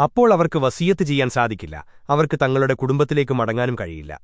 അപ്പോൾ അവർക്ക് വസീയത്ത് ചെയ്യാൻ സാധിക്കില്ല. അവർക്ക് തങ്ങളുടെ കുടുംബത്തിലേക്ക് മടങ്ങാനും കഴിയില്ല.